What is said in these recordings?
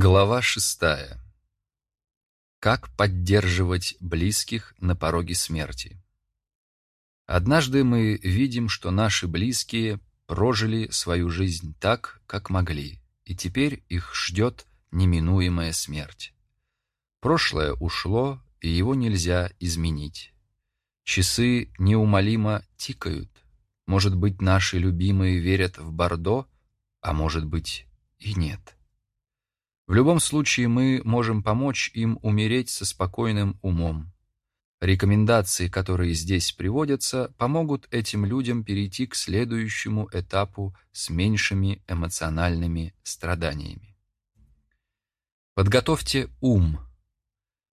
Глава шестая. Как поддерживать близких на пороге смерти? Однажды мы видим, что наши близкие прожили свою жизнь так, как могли, и теперь их ждет неминуемая смерть. Прошлое ушло, и его нельзя изменить. Часы неумолимо тикают. Может быть, наши любимые верят в Бордо, а может быть и нет. В любом случае мы можем помочь им умереть со спокойным умом. Рекомендации, которые здесь приводятся, помогут этим людям перейти к следующему этапу с меньшими эмоциональными страданиями. Подготовьте ум.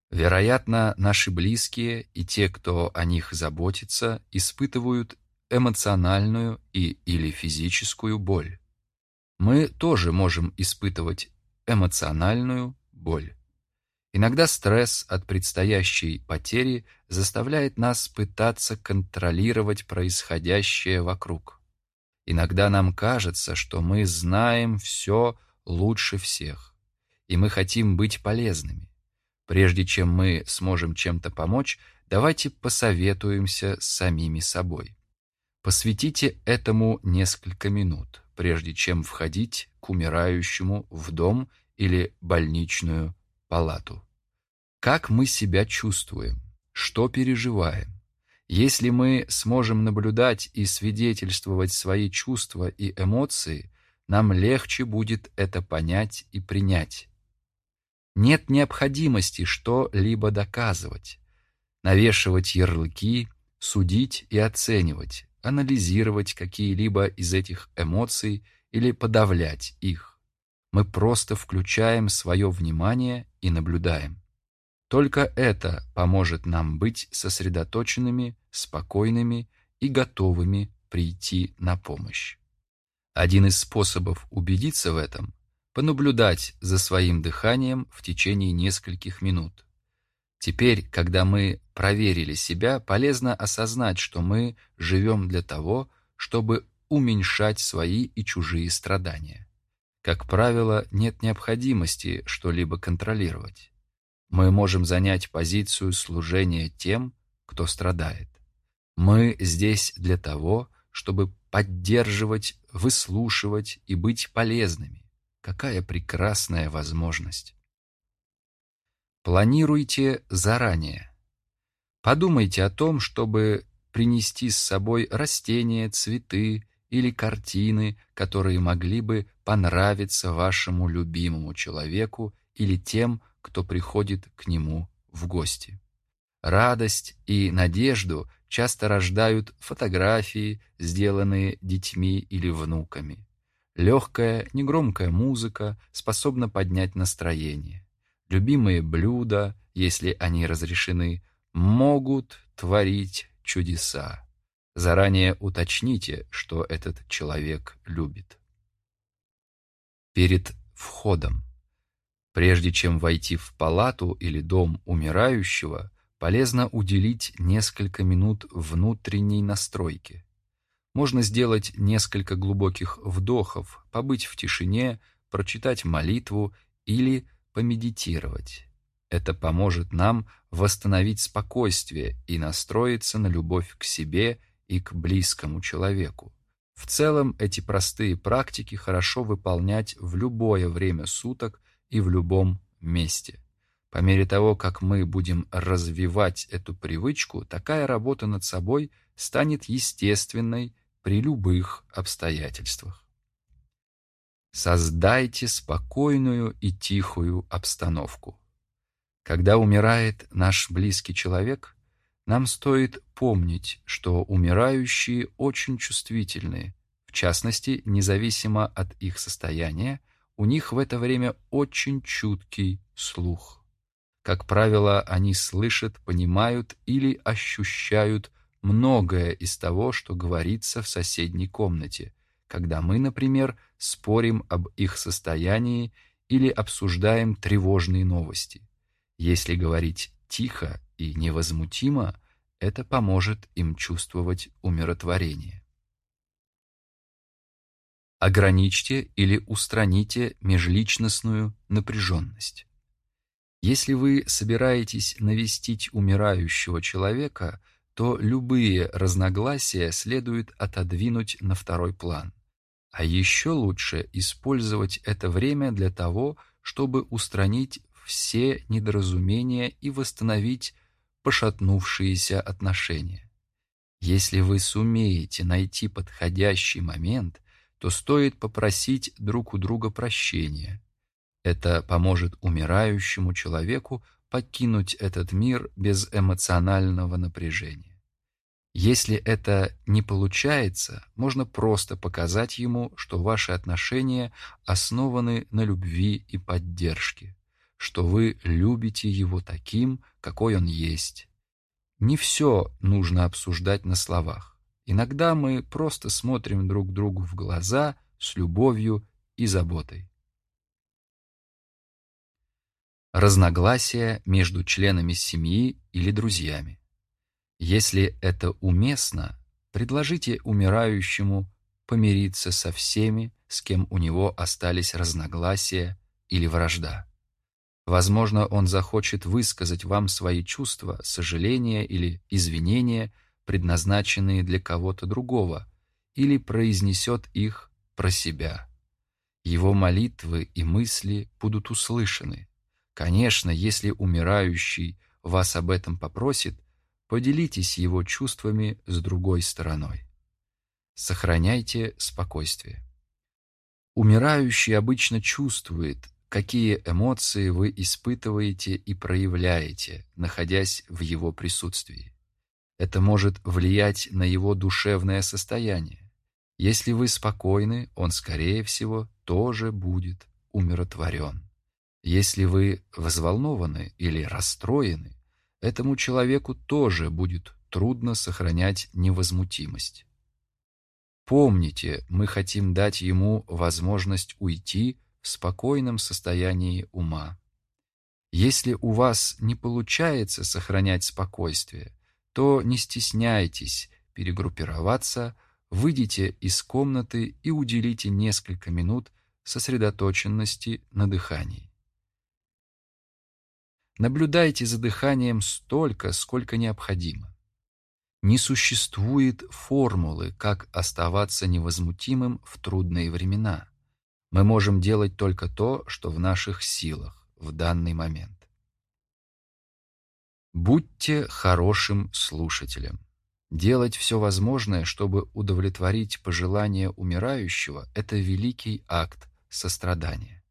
Вероятно, наши близкие и те, кто о них заботится, испытывают эмоциональную и или физическую боль. Мы тоже можем испытывать эмоциональную боль. Иногда стресс от предстоящей потери заставляет нас пытаться контролировать происходящее вокруг. Иногда нам кажется, что мы знаем все лучше всех, и мы хотим быть полезными. Прежде чем мы сможем чем-то помочь, давайте посоветуемся с самими собой. Посвятите этому несколько минут прежде чем входить к умирающему в дом или больничную палату. Как мы себя чувствуем? Что переживаем? Если мы сможем наблюдать и свидетельствовать свои чувства и эмоции, нам легче будет это понять и принять. Нет необходимости что-либо доказывать, навешивать ярлыки, судить и оценивать анализировать какие-либо из этих эмоций или подавлять их. Мы просто включаем свое внимание и наблюдаем. Только это поможет нам быть сосредоточенными, спокойными и готовыми прийти на помощь. Один из способов убедиться в этом – понаблюдать за своим дыханием в течение нескольких минут. Теперь, когда мы проверили себя, полезно осознать, что мы живем для того, чтобы уменьшать свои и чужие страдания. Как правило, нет необходимости что-либо контролировать. Мы можем занять позицию служения тем, кто страдает. Мы здесь для того, чтобы поддерживать, выслушивать и быть полезными. Какая прекрасная возможность! Планируйте заранее. Подумайте о том, чтобы принести с собой растения, цветы или картины, которые могли бы понравиться вашему любимому человеку или тем, кто приходит к нему в гости. Радость и надежду часто рождают фотографии, сделанные детьми или внуками. Легкая, негромкая музыка способна поднять настроение любимые блюда, если они разрешены, могут творить чудеса. Заранее уточните, что этот человек любит. Перед входом. Прежде чем войти в палату или дом умирающего, полезно уделить несколько минут внутренней настройке. Можно сделать несколько глубоких вдохов, побыть в тишине, прочитать молитву или помедитировать. Это поможет нам восстановить спокойствие и настроиться на любовь к себе и к близкому человеку. В целом эти простые практики хорошо выполнять в любое время суток и в любом месте. По мере того, как мы будем развивать эту привычку, такая работа над собой станет естественной при любых обстоятельствах. Создайте спокойную и тихую обстановку. Когда умирает наш близкий человек, нам стоит помнить, что умирающие очень чувствительны, в частности, независимо от их состояния, у них в это время очень чуткий слух. Как правило, они слышат, понимают или ощущают многое из того, что говорится в соседней комнате, когда мы, например, спорим об их состоянии или обсуждаем тревожные новости. Если говорить тихо и невозмутимо, это поможет им чувствовать умиротворение. ограничьте или устраните межличностную напряженность. Если вы собираетесь навестить умирающего человека, то любые разногласия следует отодвинуть на второй план. А еще лучше использовать это время для того, чтобы устранить все недоразумения и восстановить пошатнувшиеся отношения. Если вы сумеете найти подходящий момент, то стоит попросить друг у друга прощения. Это поможет умирающему человеку покинуть этот мир без эмоционального напряжения. Если это не получается, можно просто показать ему, что ваши отношения основаны на любви и поддержке, что вы любите его таким, какой он есть. Не все нужно обсуждать на словах. Иногда мы просто смотрим друг другу в глаза с любовью и заботой. Разногласия между членами семьи или друзьями. Если это уместно, предложите умирающему помириться со всеми, с кем у него остались разногласия или вражда. Возможно, он захочет высказать вам свои чувства, сожаления или извинения, предназначенные для кого-то другого, или произнесет их про себя. Его молитвы и мысли будут услышаны. Конечно, если умирающий вас об этом попросит, Поделитесь его чувствами с другой стороной. Сохраняйте спокойствие. Умирающий обычно чувствует, какие эмоции вы испытываете и проявляете, находясь в его присутствии. Это может влиять на его душевное состояние. Если вы спокойны, он, скорее всего, тоже будет умиротворен. Если вы взволнованы или расстроены, этому человеку тоже будет трудно сохранять невозмутимость. Помните, мы хотим дать ему возможность уйти спокойном состоянии ума. Если у вас не получается сохранять спокойствие, то не стесняйтесь перегруппироваться, выйдите из комнаты и уделите несколько минут сосредоточенности на дыхании. Наблюдайте за дыханием столько, сколько необходимо. Не существует формулы, как оставаться невозмутимым в трудные времена. Мы можем делать только то, что в наших силах в данный момент. Будьте хорошим слушателем. Делать все возможное, чтобы удовлетворить пожелания умирающего – это великий акт сострадания.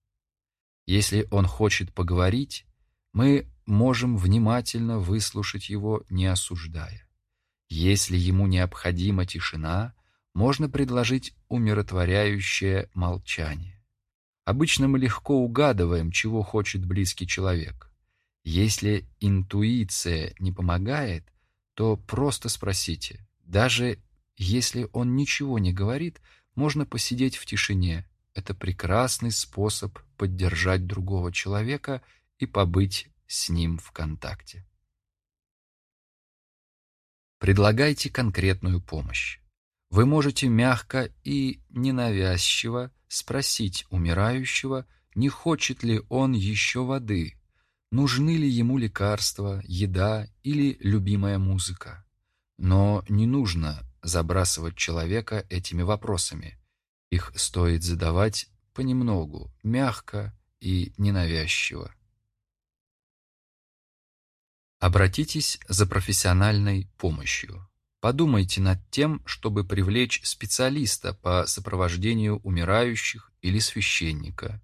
Если он хочет поговорить, мы можем внимательно выслушать его, не осуждая. Если ему необходима тишина, можно предложить умиротворяющее молчание. Обычно мы легко угадываем, чего хочет близкий человек. Если интуиция не помогает, то просто спросите. Даже если он ничего не говорит, можно посидеть в тишине. Это прекрасный способ поддержать другого человека и побыть с ним в контакте. Предлагайте конкретную помощь. Вы можете мягко и ненавязчиво спросить умирающего, не хочет ли он еще воды, нужны ли ему лекарства, еда или любимая музыка. Но не нужно забрасывать человека этими вопросами. Их стоит задавать понемногу, мягко и ненавязчиво. Обратитесь за профессиональной помощью. Подумайте над тем, чтобы привлечь специалиста по сопровождению умирающих или священника.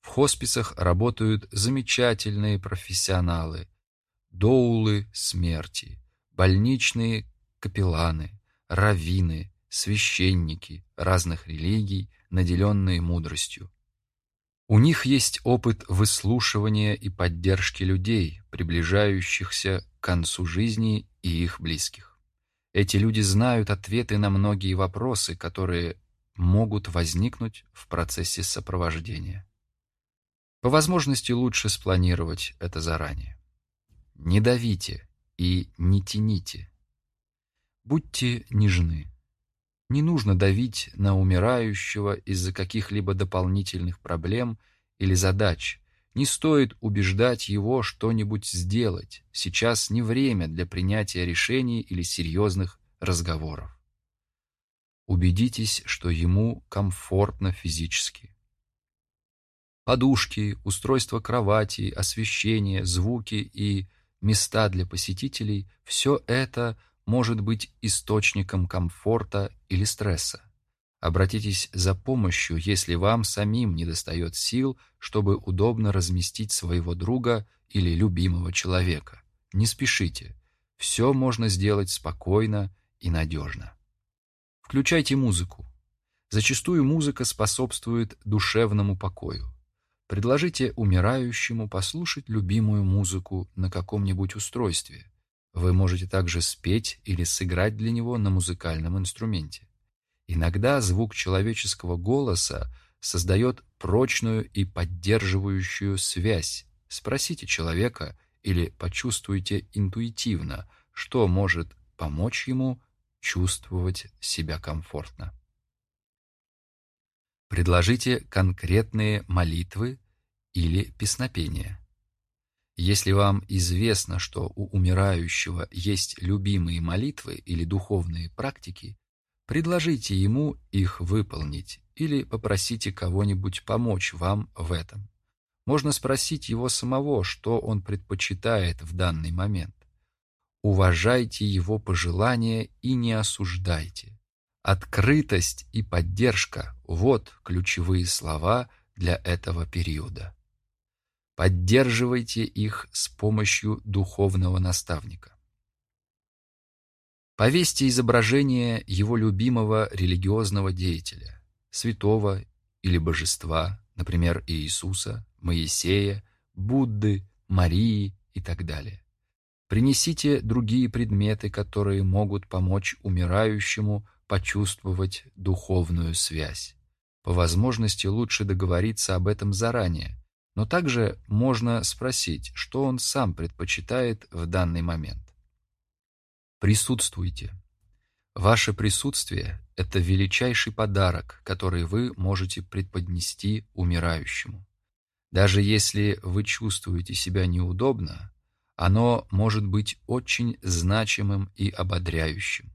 В хосписах работают замечательные профессионалы, доулы смерти, больничные капелланы, раввины, священники разных религий, наделенные мудростью. У них есть опыт выслушивания и поддержки людей, приближающихся к концу жизни и их близких. Эти люди знают ответы на многие вопросы, которые могут возникнуть в процессе сопровождения. По возможности лучше спланировать это заранее. Не давите и не тяните. Будьте нежны. Не нужно давить на умирающего из-за каких-либо дополнительных проблем или задач. Не стоит убеждать его что-нибудь сделать. Сейчас не время для принятия решений или серьезных разговоров. Убедитесь, что ему комфортно физически. Подушки, устройство кровати, освещение, звуки и места для посетителей – все это может быть источником комфорта или стресса. Обратитесь за помощью, если вам самим недостает сил, чтобы удобно разместить своего друга или любимого человека. Не спешите. Все можно сделать спокойно и надежно. Включайте музыку. Зачастую музыка способствует душевному покою. Предложите умирающему послушать любимую музыку на каком-нибудь устройстве. Вы можете также спеть или сыграть для него на музыкальном инструменте. Иногда звук человеческого голоса создает прочную и поддерживающую связь. Спросите человека или почувствуйте интуитивно, что может помочь ему чувствовать себя комфортно. Предложите конкретные молитвы или песнопения. Если вам известно, что у умирающего есть любимые молитвы или духовные практики, предложите ему их выполнить или попросите кого-нибудь помочь вам в этом. Можно спросить его самого, что он предпочитает в данный момент. Уважайте его пожелания и не осуждайте. Открытость и поддержка – вот ключевые слова для этого периода. Поддерживайте их с помощью духовного наставника. Повесьте изображение его любимого религиозного деятеля, святого или божества, например, Иисуса, Моисея, Будды, Марии и так далее. Принесите другие предметы, которые могут помочь умирающему почувствовать духовную связь. По возможности лучше договориться об этом заранее, но также можно спросить, что он сам предпочитает в данный момент. Присутствуйте. Ваше присутствие – это величайший подарок, который вы можете предподнести умирающему. Даже если вы чувствуете себя неудобно, оно может быть очень значимым и ободряющим.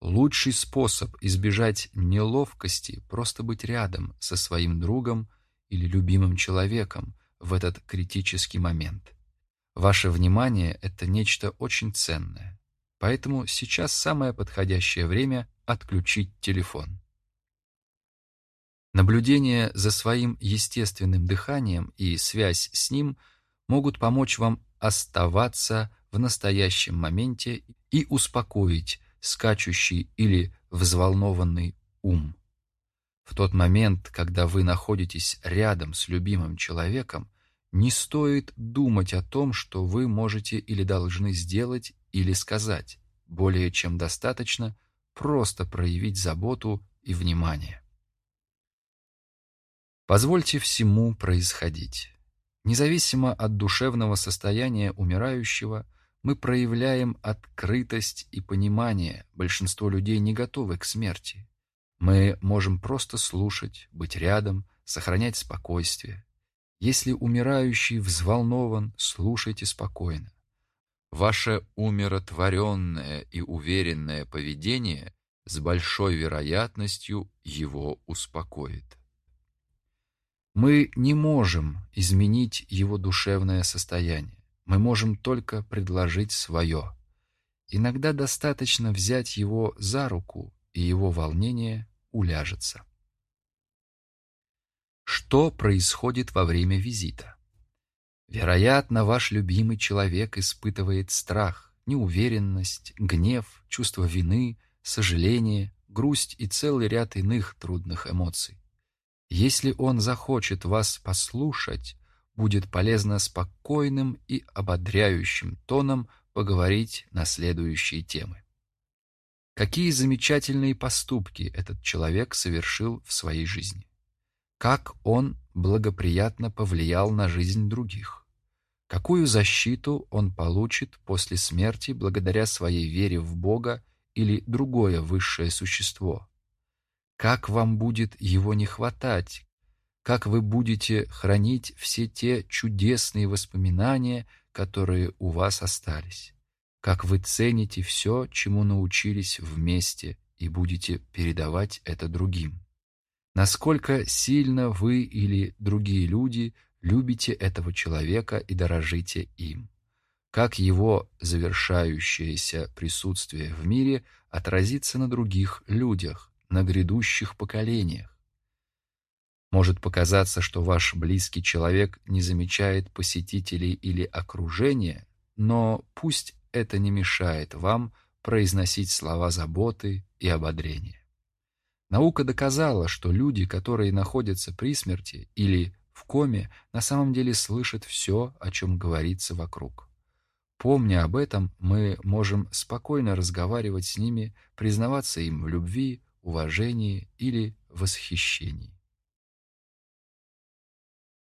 Лучший способ избежать неловкости – просто быть рядом со своим другом или любимым человеком в этот критический момент. Ваше внимание – это нечто очень ценное. Поэтому сейчас самое подходящее время отключить телефон. Наблюдение за своим естественным дыханием и связь с ним могут помочь вам оставаться в настоящем моменте и успокоить скачущий или взволнованный ум. В тот момент, когда вы находитесь рядом с любимым человеком, не стоит думать о том, что вы можете или должны сделать или сказать. Более чем достаточно просто проявить заботу и внимание. Позвольте всему происходить. Независимо от душевного состояния умирающего, мы проявляем открытость и понимание. Большинство людей не готовы к смерти. Мы можем просто слушать, быть рядом, сохранять спокойствие. Если умирающий взволнован, слушайте спокойно. Ваше умиротворенное и уверенное поведение с большой вероятностью его успокоит. Мы не можем изменить его душевное состояние. Мы можем только предложить свое. Иногда достаточно взять его за руку, и его волнение уляжется. Что происходит во время визита? Вероятно, ваш любимый человек испытывает страх, неуверенность, гнев, чувство вины, сожаление, грусть и целый ряд иных трудных эмоций. Если он захочет вас послушать, будет полезно спокойным и ободряющим тоном поговорить на следующие темы. Какие замечательные поступки этот человек совершил в своей жизни? Как он благоприятно повлиял на жизнь других? Какую защиту он получит после смерти благодаря своей вере в Бога или другое высшее существо, Как вам будет его не хватать? Как вы будете хранить все те чудесные воспоминания, которые у вас остались? Как вы цените все, чему научились вместе, и будете передавать это другим? Насколько сильно вы или другие люди любите этого человека и дорожите им? Как его завершающееся присутствие в мире отразится на других людях, на грядущих поколениях. Может показаться, что ваш близкий человек не замечает посетителей или окружения, но пусть это не мешает вам произносить слова заботы и ободрения. Наука доказала, что люди, которые находятся при смерти или в коме, на самом деле слышат все, о чем говорится вокруг. Помня об этом, мы можем спокойно разговаривать с ними, признаваться им в любви, уважении или восхищении.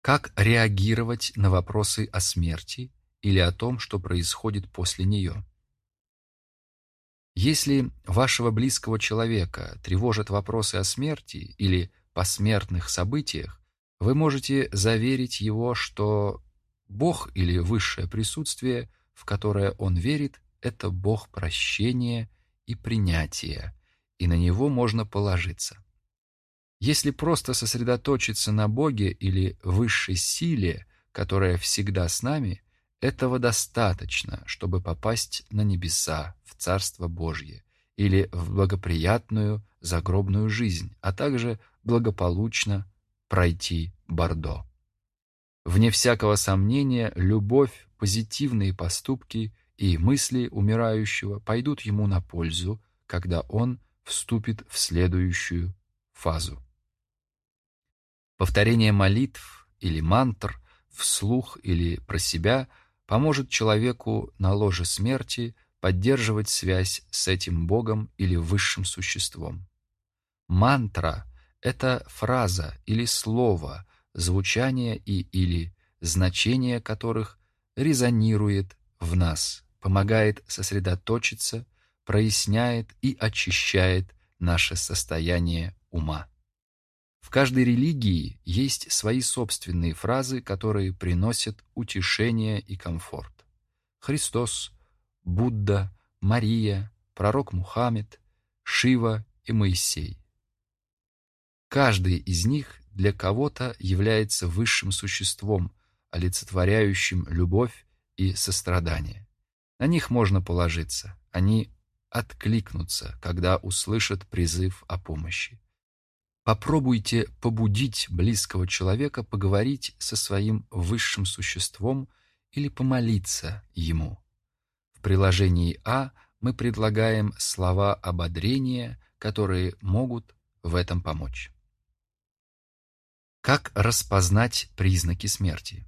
Как реагировать на вопросы о смерти или о том, что происходит после нее? Если вашего близкого человека тревожат вопросы о смерти или посмертных событиях, вы можете заверить его, что Бог или высшее присутствие, в которое он верит, это Бог прощения и принятия, и на него можно положиться. Если просто сосредоточиться на Боге или высшей силе, которая всегда с нами, этого достаточно, чтобы попасть на небеса, в Царство Божье или в благоприятную загробную жизнь, а также благополучно пройти Бордо. Вне всякого сомнения, любовь, позитивные поступки и мысли умирающего пойдут ему на пользу, когда он вступит в следующую фазу. Повторение молитв или мантр вслух или про себя поможет человеку на ложе смерти поддерживать связь с этим Богом или высшим существом. Мантра — это фраза или слово, звучание и или значение которых резонирует в нас, помогает сосредоточиться проясняет и очищает наше состояние ума. В каждой религии есть свои собственные фразы, которые приносят утешение и комфорт. Христос, Будда, Мария, пророк Мухаммед, Шива и Моисей. Каждый из них для кого-то является высшим существом, олицетворяющим любовь и сострадание. На них можно положиться, они откликнутся, когда услышат призыв о помощи. Попробуйте побудить близкого человека поговорить со своим высшим существом или помолиться ему. В приложении А мы предлагаем слова ободрения, которые могут в этом помочь. Как распознать признаки смерти?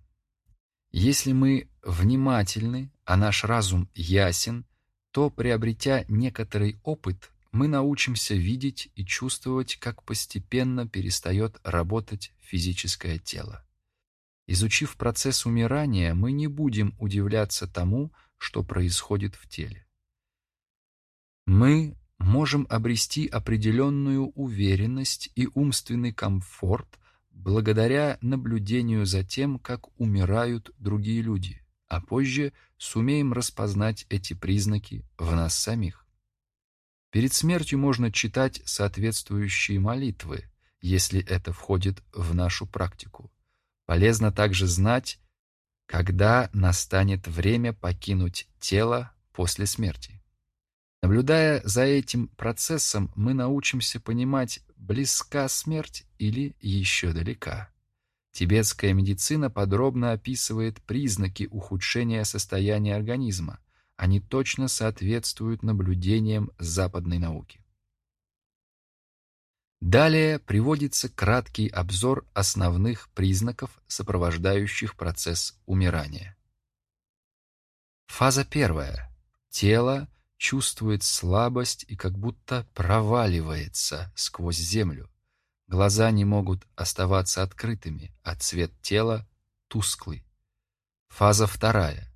Если мы внимательны, а наш разум ясен, то, приобретя некоторый опыт, мы научимся видеть и чувствовать, как постепенно перестает работать физическое тело. Изучив процесс умирания, мы не будем удивляться тому, что происходит в теле. Мы можем обрести определенную уверенность и умственный комфорт благодаря наблюдению за тем, как умирают другие люди а позже сумеем распознать эти признаки в нас самих. Перед смертью можно читать соответствующие молитвы, если это входит в нашу практику. Полезно также знать, когда настанет время покинуть тело после смерти. Наблюдая за этим процессом, мы научимся понимать, близка смерть или еще далека. Тибетская медицина подробно описывает признаки ухудшения состояния организма. Они точно соответствуют наблюдениям западной науки. Далее приводится краткий обзор основных признаков, сопровождающих процесс умирания. Фаза первая. Тело чувствует слабость и как будто проваливается сквозь землю. Глаза не могут оставаться открытыми, а цвет тела тусклый. Фаза вторая.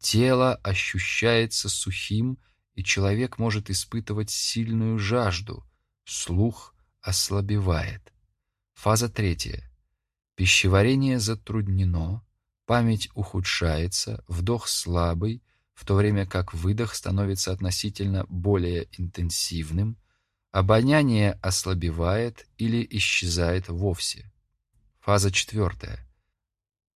Тело ощущается сухим, и человек может испытывать сильную жажду. Слух ослабевает. Фаза третья. Пищеварение затруднено, память ухудшается, вдох слабый, в то время как выдох становится относительно более интенсивным, обоняние ослабевает или исчезает вовсе. Фаза четвертая.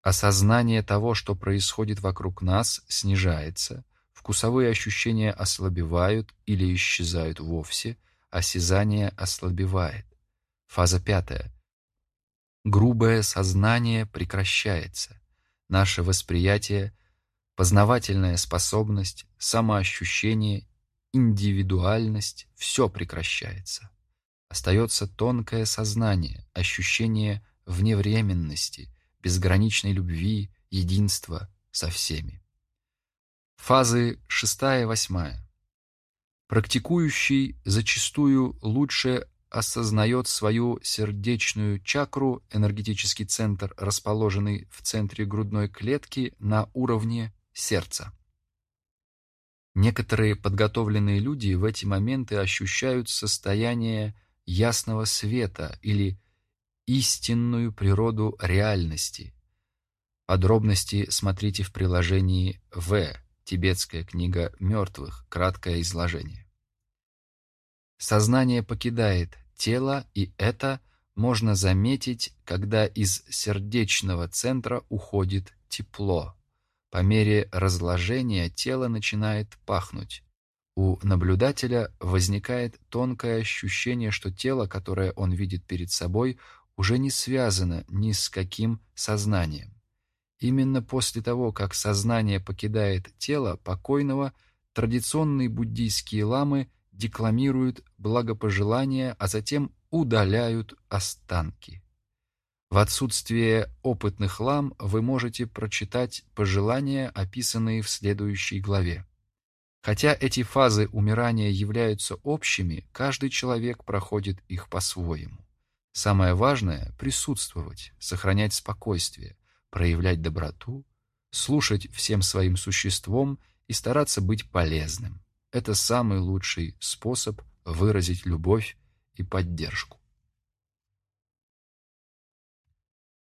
Осознание того, что происходит вокруг нас, снижается, вкусовые ощущения ослабевают или исчезают вовсе, осязание ослабевает. Фаза пятая. Грубое сознание прекращается. Наше восприятие, познавательная способность, самоощущение, индивидуальность – все прекращается. Остается тонкое сознание, ощущение вневременности, безграничной любви, единства со всеми. Фазы шестая и восьмая. Практикующий зачастую лучше осознает свою сердечную чакру, энергетический центр, расположенный в центре грудной клетки на уровне сердца. Некоторые подготовленные люди в эти моменты ощущают состояние ясного света или истинную природу реальности. Подробности смотрите в приложении «В» Тибетская книга мертвых. Краткое изложение. Сознание покидает тело, и это можно заметить, когда из сердечного центра уходит тепло. По мере разложения тело начинает пахнуть. У наблюдателя возникает тонкое ощущение, что тело, которое он видит перед собой, уже не связано ни с каким сознанием. Именно после того, как сознание покидает тело покойного, традиционные буддийские ламы декламируют благопожелания, а затем удаляют останки. В отсутствие опытных лам вы можете прочитать пожелания, описанные в следующей главе. Хотя эти фазы умирания являются общими, каждый человек проходит их по-своему. Самое важное — присутствовать, сохранять спокойствие, проявлять доброту, слушать всем своим существом и стараться быть полезным. Это самый лучший способ выразить любовь и поддержку.